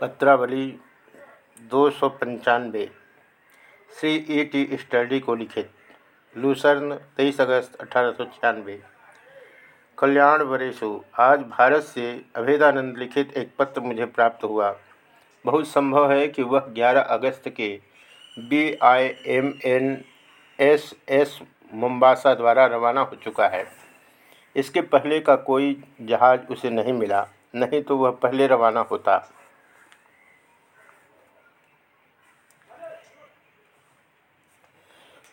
पत्रावली दो सौ पंचानवे श्री ई टी स्टडी को लिखित, लूसर्न, तेईस अगस्त अठारह सौ छियानवे। कल्याण वरेशु आज भारत से अभेदानंद लिखित एक पत्र मुझे प्राप्त हुआ। बहुत संभव है कि वह 11 अगस्त के B I M N S S Mombasa द्वारा रवाना हो चुका है। इसके पहले का कोई जहाज़ उसे नहीं मिला, नहीं तो वह पहले रवाना होता।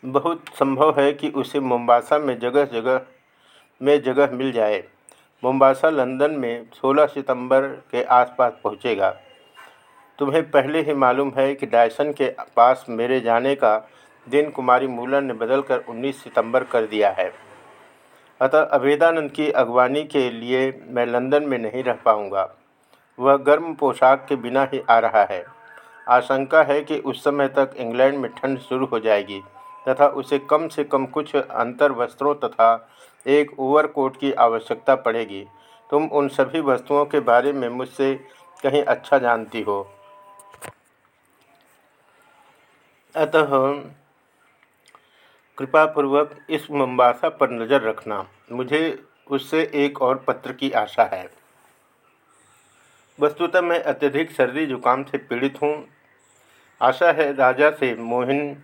बहुत संभव है कि उसे मोम्बासा में जगह जगह, में जगह मिल जाए। मोम्बासा लंदन में 16 सितंबर के आसपास पहुंचेगा। तुम्हें पहले ही मालूम है कि डायसन के पास मेरे जाने का दिन कुमारी मूलन ने बदलकर 19 सितंबर कर दिया है। अतः अभेदानंद की अगवानी के लिए मैं लंदन में नहीं रह पाऊँगा। वह गर्म पोशाक के बिना ही आ रहा है। आशंका है कि उस समय तक इंग्लैंड में ठंड शुरू हो जाएगी। तथा उसे कम से कम कुछ अंतर वस्त्रों तथा एक ओवरकोट की आवश्यकता पड़ेगी। तुम उन सभी वस्तुओं के बारे में मुझसे कहीं अच्छा जानती हो। अतः कृपापूर्वक इस मुम्बासा पर नज़र रखना। मुझे उससे एक और पत्र की आशा है। वस्तुतः मैं अत्यधिक सर्दी, जुकाम से पीड़ित हूँ। आशा है राजा से मोहिन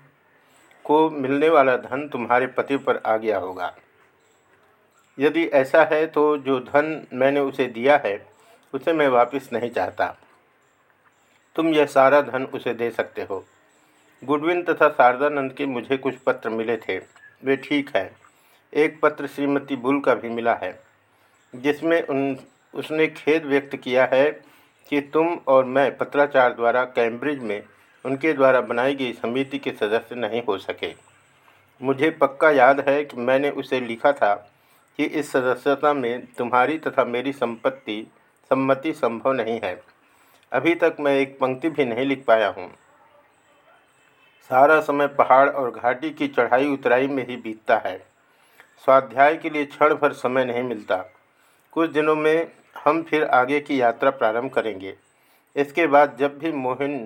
को मिलने वाला धन तुम्हारे पति पर आ गया होगा। यदि ऐसा है तो जो धन मैंने उसे दिया है, उसे मैं वापस नहीं चाहता। तुम यह सारा धन उसे दे सकते हो। गुडविन तथा शारदानंद के मुझे कुछ पत्र मिले थे। वे ठीक है। एक पत्र श्रीमती बुल का भी मिला है, जिसमें उन, उसने खेद व्यक्त किया है कि तुम और मैं पत्राचार द्वारा कैम्ब्रिज में उनके द्वारा बनाई गई समिति के सदस्य नहीं हो सके। मुझे पक्का याद है कि मैंने उसे लिखा था कि इस सदस्यता में तुम्हारी तथा मेरी संपत्ति सम्मति संभव नहीं है। अभी तक मैं एक पंक्ति भी नहीं लिख पाया हूँ। सारा समय पहाड़ और घाटी की चढ़ाई उतराई में ही बीतता है। स्वाध्याय के लिए क्षण भर समय नहीं मिलता। कुछ दिनों में हम फिर आगे की यात्रा प्रारंभ करेंगे। इसके बाद जब भी मोहिन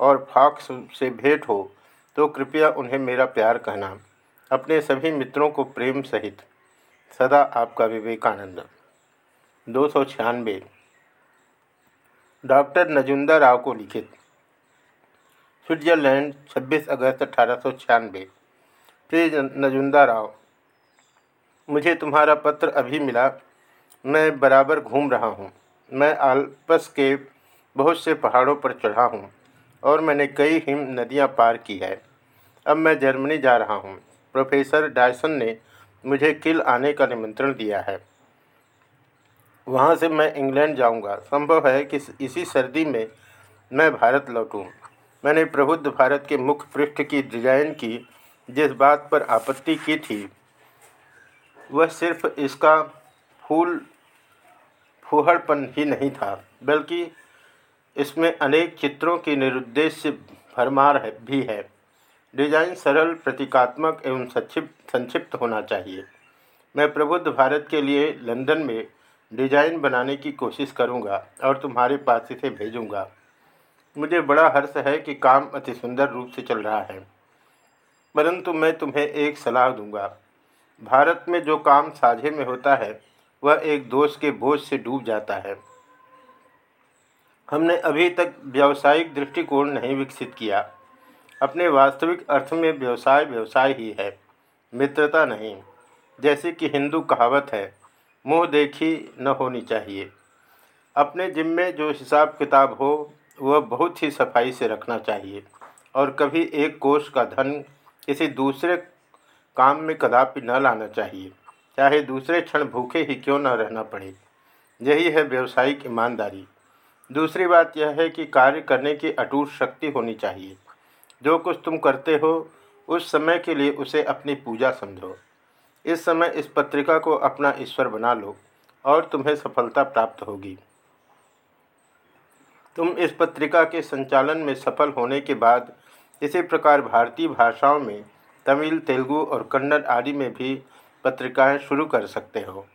और फॉक्स से भेंट हो तो कृपया उन्हें मेरा प्यार कहना। अपने सभी मित्रों को प्रेम सहित, सदा आपका विवेकानंद। दो सौ छियानवे। डॉक्टर नजुंदा राव को लिखित। स्विट्जरलैंड 26 अगस्त अठारह सौ छियानवे। प्रिय नजुंदा राव, मुझे तुम्हारा पत्र अभी मिला। मैं बराबर घूम रहा हूँ। मैं आल्पस के बहुत से पहाड़ों पर चढ़ा हूँ। और मैंने कई हिम नदियाँ पार की है। अब मैं जर्मनी जा रहा हूँ। प्रोफेसर डायसन ने मुझे किल आने का निमंत्रण दिया है। वहाँ से मैं इंग्लैंड जाऊँगा। संभव है कि इसी सर्दी में मैं भारत लौटूँ। मैंने प्रबुद्ध भारत के मुख्य पृष्ठ की डिज़ाइन की, जिस बात पर आपत्ति की थी, वह सिर्फ़ इसका फूल, फूहड़पन ही नहीं था, बल्कि इसमें अनेक चित्रों की निरुद्देश्य भरमार है, भी है। डिज़ाइन सरल, प्रतीकात्मक एवं संक्षिप्त संक्षिप्त होना चाहिए। मैं प्रबुद्ध भारत के लिए लंदन में डिज़ाइन बनाने की कोशिश करूँगा और तुम्हारे पास इसे भेजूँगा। मुझे बड़ा हर्ष है कि काम अति सुंदर रूप से चल रहा है। परंतु मैं तुम्हें एक सलाह दूँगा। भारत में जो काम साझे में होता है, वह एक दोष के बोझ से डूब जाता है। हमने अभी तक व्यावसायिक दृष्टिकोण नहीं विकसित किया। अपने वास्तविक अर्थ में व्यवसाय व्यवसाय ही है, मित्रता नहीं। जैसे कि हिंदू कहावत है, मुँह देखी न होनी चाहिए। अपने जिम्मे जो हिसाब किताब हो, वह बहुत ही सफ़ाई से रखना चाहिए। और कभी एक कोष का धन किसी दूसरे काम में कदापि न लाना चाहिए। चाहे दूसरे क्षण भूखे ही क्यों न रहना पड़े। यही है व्यवसायिक ईमानदारी। दूसरी बात यह है कि कार्य करने की अटूट शक्ति होनी चाहिए। जो कुछ तुम करते हो, उस समय के लिए उसे अपनी पूजा समझो। इस समय इस पत्रिका को अपना ईश्वर बना लो और तुम्हें सफलता प्राप्त होगी। तुम इस पत्रिका के संचालन में सफल होने के बाद, इसी प्रकार भारतीय भाषाओं में तमिल, तेलुगु और कन्नड़ आदि में भी पत्रिकाएँ शुरू कर सकते हो।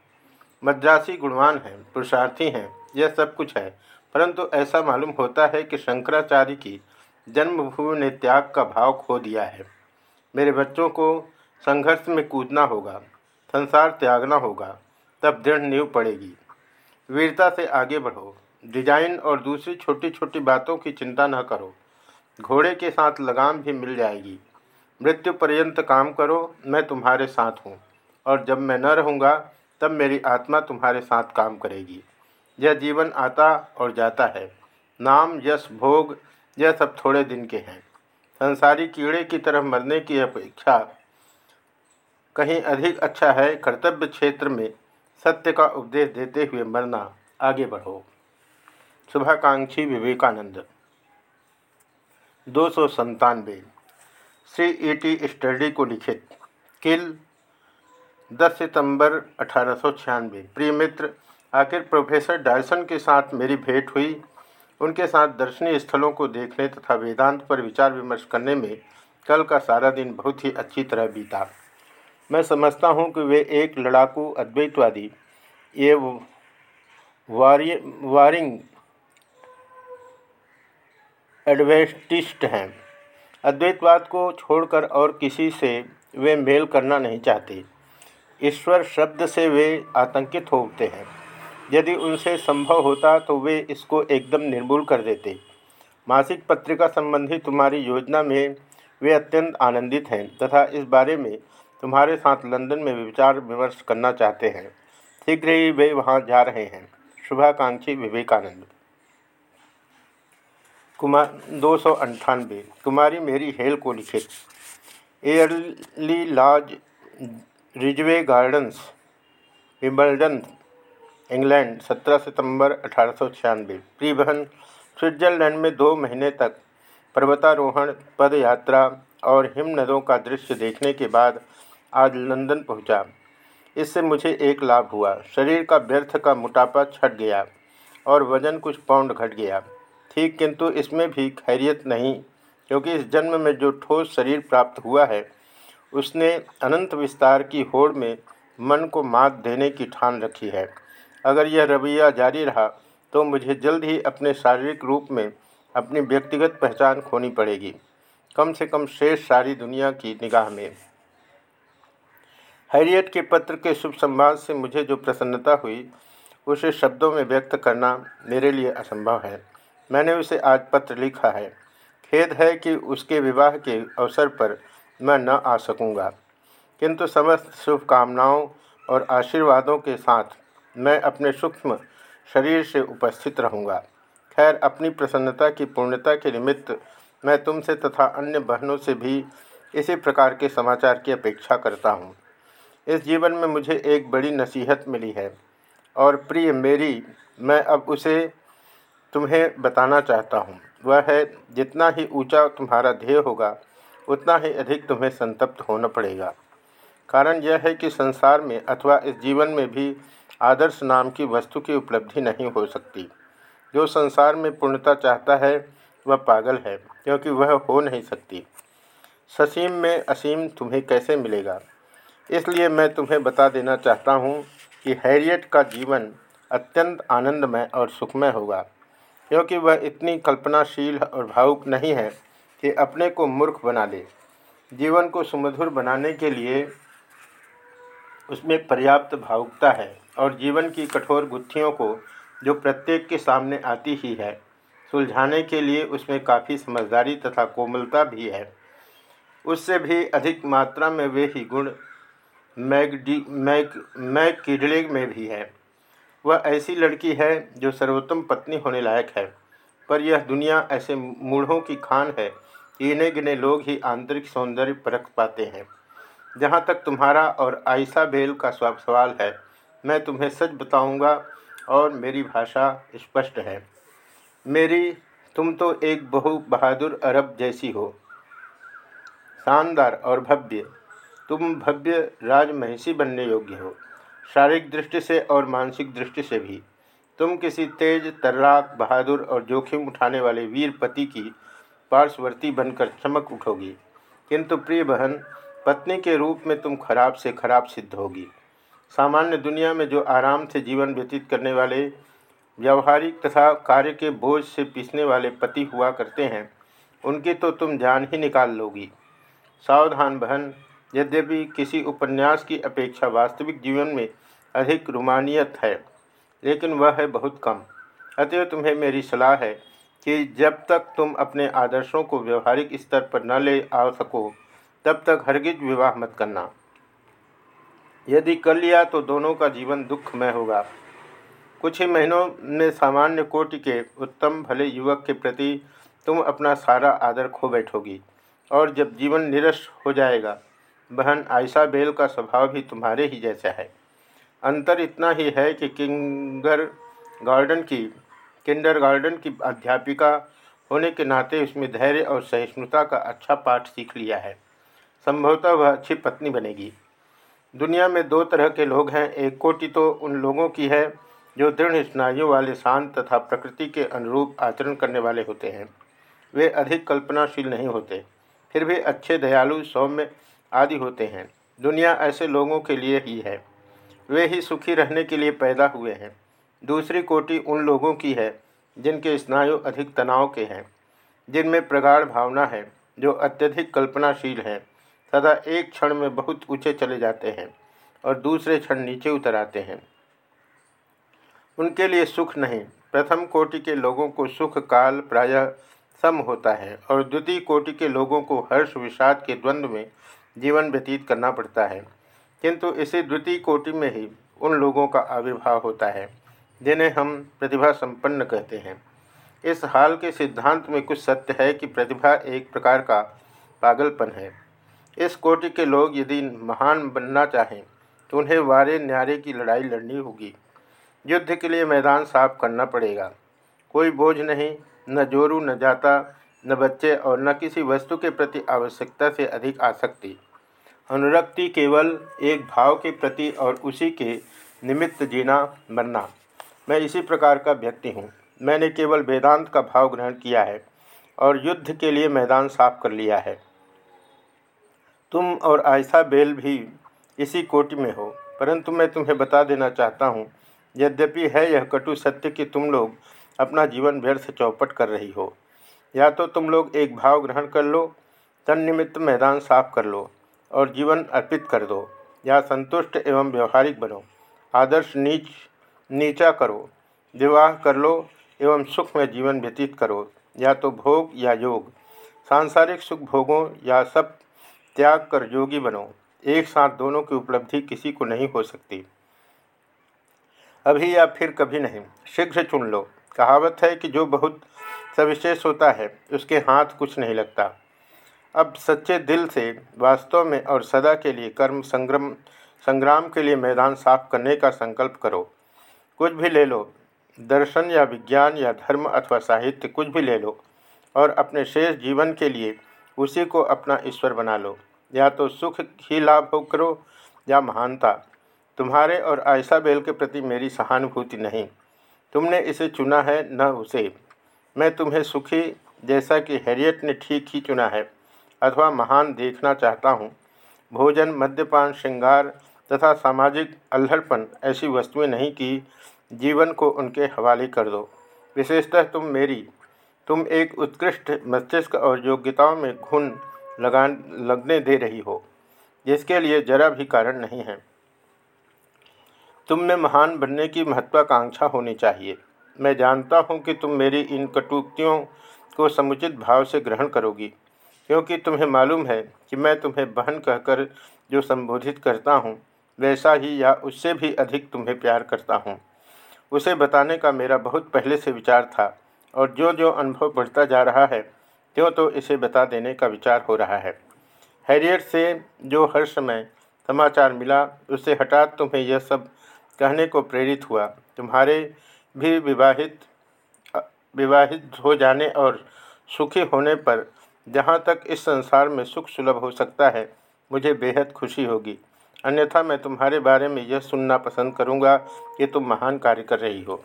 मद्रासी गुणवान हैं, पुरुषार्थी हैं, यह सब कुछ है। परंतु ऐसा मालूम होता है कि शंकराचार्य की जन्मभूमि ने त्याग का भाव खो दिया है। मेरे बच्चों को संघर्ष में कूदना होगा, संसार त्यागना होगा, तब दृढ़ नींव पड़ेगी। वीरता से आगे बढ़ो, डिज़ाइन और दूसरी छोटी छोटी बातों की चिंता न करो। घोड़े के साथ लगाम भी मिल जाएगी। मृत्यु पर्यंत काम करो, मैं तुम्हारे साथ हूँ, और जब मैं न रहूँगा, तब मेरी आत्मा तुम्हारे साथ काम करेगी। यह जीवन आता और जाता है। नाम, यश, भोग, यह सब थोड़े दिन के हैं। संसारी कीड़े की तरह मरने की अपेक्षा कहीं अधिक अच्छा है। कर्तव्य क्षेत्र में सत्य का उपदेश देते हुए मरना, आगे बढ़ो। शुभाकांक्षी विवेकानंद। दो सौ संतानवे सी ई टी स्टडी को लिखित। किल 10 सितंबर अठारह सौ प्रिय मित्र आखिर प्रोफेसर डायसन के साथ मेरी भेंट हुई। उनके साथ दर्शनीय स्थलों को देखने तथा वेदांत पर विचार विमर्श करने में कल का सारा दिन बहुत ही अच्छी तरह बीता। मैं समझता हूँ कि वे एक लड़ाकू अद्वैतवादी, ये वारी वारिंग एडवेस्टिस्ट हैं। अद्वैतवाद को छोड़कर और किसी से वे मेल करना नहीं चाहते। ईश्वर शब्द से वे आतंकित होते हैं। यदि उनसे संभव होता तो वे इसको एकदम निर्मूल कर देते। मासिक पत्रिका संबंधी तुम्हारी योजना में वे अत्यंत आनंदित हैं तथा इस बारे में तुम्हारे साथ लंदन में विचार विमर्श करना चाहते हैं। शीघ्र ही वे वहाँ जा रहे हैं। शुभाकांक्षी विवेकानंद। कुमार, दो सौ अंठानवे। कुमारी मेरी हेल को लिखित Airlie Lodge, Ridgeway Gardens, Wimbledon England 17 सितंबर अठारह सौ छियानवे। प्रिय बहन स्विट्जरलैंड में दो महीने तक पर्वतारोहण पद यात्रा और हिम नदों का दृश्य देखने के बाद आज लंदन पहुँचा। इससे मुझे एक लाभ हुआ। शरीर का व्यर्थ का मोटापा छट गया और वज़न कुछ पाउंड घट गया। ठीक किंतु इसमें भी खैरियत नहीं, क्योंकि इस जन्म में जो ठोस शरीर प्राप्त हुआ है, उसने अनंत विस्तार की होड़ में मन को मात देने की ठान रखी है। अगर यह रवैया जारी रहा तो मुझे जल्द ही अपने शारीरिक रूप में अपनी व्यक्तिगत पहचान खोनी पड़ेगी। कम से कम शेष सारी दुनिया की निगाह में। हैरियट के पत्र के शुभ संवाद से मुझे जो प्रसन्नता हुई, उसे शब्दों में व्यक्त करना मेरे लिए असंभव है। मैंने उसे आज पत्र लिखा है। खेद है कि उसके विवाह के अवसर पर मैं न आ सकूँगा। किंतु समस्त शुभकामनाओं और आशीर्वादों के साथ मैं अपने सूक्ष्म शरीर से उपस्थित रहूँगा। खैर, अपनी प्रसन्नता की पूर्णता के निमित्त मैं तुमसे तथा अन्य बहनों से भी इसी प्रकार के समाचार की अपेक्षा करता हूँ। इस जीवन में मुझे एक बड़ी नसीहत मिली है और प्रिय मेरी, मैं अब उसे तुम्हें बताना चाहता हूँ। वह है, जितना ही ऊँचा तुम्हारा ध्येय होगा, उतना ही अधिक तुम्हें संतप्त होना पड़ेगा। कारण यह है कि संसार में अथवा इस जीवन में भी आदर्श नाम की वस्तु की उपलब्धि नहीं हो सकती। जो संसार में पूर्णता चाहता है, वह पागल है, क्योंकि वह हो नहीं सकती। ससीम में असीम तुम्हें कैसे मिलेगा? इसलिए मैं तुम्हें बता देना चाहता हूँ कि हैरियट का जीवन अत्यंत आनंदमय और सुखमय होगा, क्योंकि वह इतनी कल्पनाशील और भावुक नहीं है कि अपने को मूर्ख बना ले। जीवन को सुमधुर बनाने के लिए उसमें पर्याप्त भावुकता है। और जीवन की कठोर गुत्थियों को, जो प्रत्येक के सामने आती ही है, सुलझाने के लिए उसमें काफ़ी समझदारी तथा कोमलता भी है। उससे भी अधिक मात्रा में वे ही गुण मैगडी, मैग मैग किडले में भी है। वह ऐसी लड़की है, जो सर्वोत्तम पत्नी होने लायक है। पर यह दुनिया ऐसे मूढ़ों की खान है कि इन्हें गिने लोग ही आंतरिक सौंदर्य परख पाते हैं। जहाँ तक तुम्हारा और आयसा बेल का सवाल है मैं तुम्हें सच बताऊँगा और मेरी भाषा स्पष्ट है। मेरी, तुम तो एक बहु बहादुर अरब जैसी हो। शानदार और भव्य। तुम भव्य राजमहिषी बनने योग्य हो। शारीरिक दृष्टि से और मानसिक दृष्टि से भी। तुम किसी तेज, तर्राक, बहादुर और जोखिम उठाने वाले वीर पति की पार्श्ववर्ती बनकर चमक उठोगी। किंतु प्रिय बहन, पत्नी के रूप में तुम खराब से खराब सिद्ध होगी। सामान्य दुनिया में जो आराम से जीवन व्यतीत करने वाले, व्यवहारिक तथा कार्य के बोझ से पीसने वाले पति हुआ करते हैं, उनकी तो तुम जान ही निकाल लोगी। सावधान बहन, यद्यपि किसी उपन्यास की अपेक्षा वास्तविक जीवन में अधिक रुमानियत है, लेकिन वह है बहुत कम। अतएव तुम्हें मेरी सलाह है कि जब तक तुम अपने आदर्शों को व्यवहारिक स्तर पर न ले आ सको, तब तक हरगिज विवाह मत करना। यदि कर लिया तो दोनों का जीवन दुखमय होगा। कुछ ही महीनों में सामान्य कोटि के उत्तम भले युवक के प्रति तुम अपना सारा आदर खो बैठोगी और जब जीवन निरस हो जाएगा, बहन आयशा बेल का स्वभाव भी तुम्हारे ही जैसा है। अंतर इतना ही है कि किंगर गार्डन की, किंडर गार्डन की अध्यापिका होने के नाते उसमें धैर्य और सहिष्णुता का अच्छा पाठ सीख लिया है। संभवतः वह अच्छी पत्नी बनेगी। दुनिया में दो तरह के लोग हैं। एक कोटि तो उन लोगों की है, जो दृढ़ स्नायुओं वाले शांत तथा प्रकृति के अनुरूप आचरण करने वाले होते हैं। वे अधिक कल्पनाशील नहीं होते, फिर भी अच्छे दयालु, सौम्य आदि होते हैं। दुनिया ऐसे लोगों के लिए ही है। वे ही सुखी रहने के लिए पैदा हुए हैं। दूसरी कोटि उन लोगों की है, जिनके स्नायु अधिक तनाव के हैं। जिनमें प्रगाढ़ भावना है, जो अत्यधिक कल्पनाशील हैं। सदा एक क्षण में बहुत ऊँचे चले जाते हैं और दूसरे क्षण नीचे उतर आते हैं। उनके लिए सुख नहीं। प्रथम कोटि के लोगों को सुख काल प्रायः सम होता है और द्वितीय कोटि के लोगों को हर्ष विषाद के द्वंद्व में जीवन व्यतीत करना पड़ता है। किंतु इसी द्वितीय कोटि में ही उन लोगों का आविर्भाव होता है, जिन्हें हम प्रतिभा संपन्न कहते हैं। इस हाल के सिद्धांत में कुछ सत्य है कि प्रतिभा एक प्रकार का पागलपन है। इस कोटि के लोग यदि महान बनना चाहें तो उन्हें वारे न्यारे की लड़ाई लड़नी होगी। युद्ध के लिए मैदान साफ़ करना पड़ेगा। कोई बोझ नहीं, न जोरू, न जाता, न बच्चे और न किसी वस्तु के प्रति आवश्यकता से अधिक आसक्ति। अनुरक्ति केवल एक भाव के प्रति और उसी के निमित्त जीना, मरना। मैं इसी प्रकार का व्यक्ति हूँ। मैंने केवल वेदांत का भाव ग्रहण किया है और युद्ध के लिए मैदान साफ़ कर लिया है। तुम और आयशा बेल भी इसी कोटि में हो। परंतु मैं तुम्हें बता देना चाहता हूँ, यद्यपि है यह कटु सत्य कि तुम लोग अपना जीवन व्यर्थ चौपट कर रही हो। या तो तुम लोग एक भाव ग्रहण कर लो तन्निमित्त मैदान साफ़ कर लो और जीवन अर्पित कर दो, या संतुष्ट एवं व्यवहारिक बनो। आदर्श नीच, नीचा करो, विवाह कर लो एवं सुख में जीवन व्यतीत करो, या तो भोग या योग। सांसारिक सुख भोगों या सब त्याग कर योगी बनो। एक साथ दोनों की उपलब्धि किसी को नहीं हो सकती। अभी या फिर कभी नहीं। शीघ्र चुन लो। कहावत है कि जो बहुत सविशेष होता है, उसके हाथ कुछ नहीं लगता। अब सच्चे दिल से वास्तव में और सदा के लिए कर्म संग्राम संग्राम के लिए मैदान साफ़ करने का संकल्प करो। कुछ भी ले लो। दर्शन या विज्ञान या धर्म अथवा साहित्य कुछ भी ले लो। और अपने शेष जीवन के लिए उसी को अपना ईश्वर बना लो। या तो सुख ही लाभ हो करो या महानता। तुम्हारे और आयशा बेल के प्रति मेरी सहानुभूति नहीं। तुमने इसे चुना है, न उसे। मैं तुम्हें सुखी जैसा कि हैरियट ने ठीक ही चुना है, अथवा महान देखना चाहता हूँ। भोजन, मद्यपान, श्रृंगार तथा सामाजिक अल्हड़पन ऐसी वस्तुएँ नहीं कि जीवन को उनके हवाले कर दो। विशेषतः तुम मेरी तुम एक उत्कृष्ट मस्तिष्क और योग्यताओं में घुन लगा लगने दे रही हो। जिसके लिए जरा भी कारण नहीं है। तुम में महान बनने की महत्वाकांक्षा होनी चाहिए। मैं जानता हूँ कि तुम मेरी इन कटुक्तियों को समुचित भाव से ग्रहण करोगी, क्योंकि तुम्हें मालूम है कि मैं तुम्हें बहन कहकर जो संबोधित करता हूँ, वैसा ही या उससे भी अधिक तुम्हें प्यार करता हूँ। उसे बताने का मेरा बहुत पहले से विचार था। और जो जो अनुभव बढ़ता जा रहा है त्यों तो इसे बता देने का विचार हो रहा है। हैरियट से जो हर समय समाचार मिला उससे हठात तुम्हें यह सब कहने को प्रेरित हुआ, तुम्हारे भी विवाहित विवाहित हो जाने और सुखी होने पर जहाँ तक इस संसार में सुख सुलभ हो सकता है, मुझे बेहद खुशी होगी। अन्यथा मैं तुम्हारे बारे में यह सुनना पसंद करूँगा कि तुम महान कार्य कर रही हो।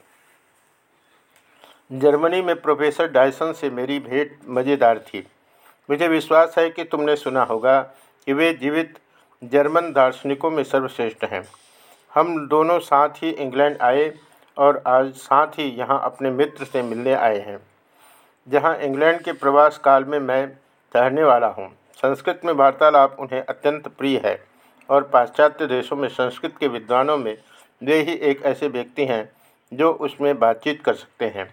जर्मनी में प्रोफेसर डायसन से मेरी भेंट मज़ेदार थी। मुझे विश्वास है कि तुमने सुना होगा कि वे जीवित जर्मन दार्शनिकों में सर्वश्रेष्ठ हैं। हम दोनों साथ ही इंग्लैंड आए और आज साथ ही यहाँ अपने मित्र से मिलने आए हैं। जहाँ इंग्लैंड के प्रवास काल में मैं ठहरने वाला हूँ। संस्कृत में वार्तालाप उन्हें अत्यंत प्रिय है और पाश्चात्य देशों में संस्कृत के विद्वानों में वे ही एक ऐसे व्यक्ति हैं जो उसमें बातचीत कर सकते हैं।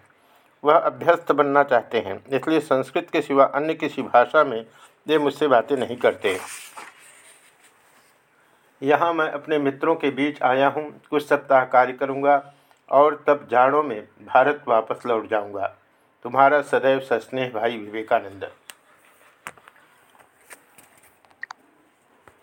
वह अभ्यस्त बनना चाहते हैं। इसलिए संस्कृत के सिवा अन्य किसी भाषा में वे मुझसे बातें नहीं करते। यहाँ मैं अपने मित्रों के बीच आया हूँ। कुछ सप्ताह कार्य करूँगा और तब जाड़ों में भारत वापस लौट जाऊँगा। तुम्हारा सदैव सस्नेह भाई विवेकानंद।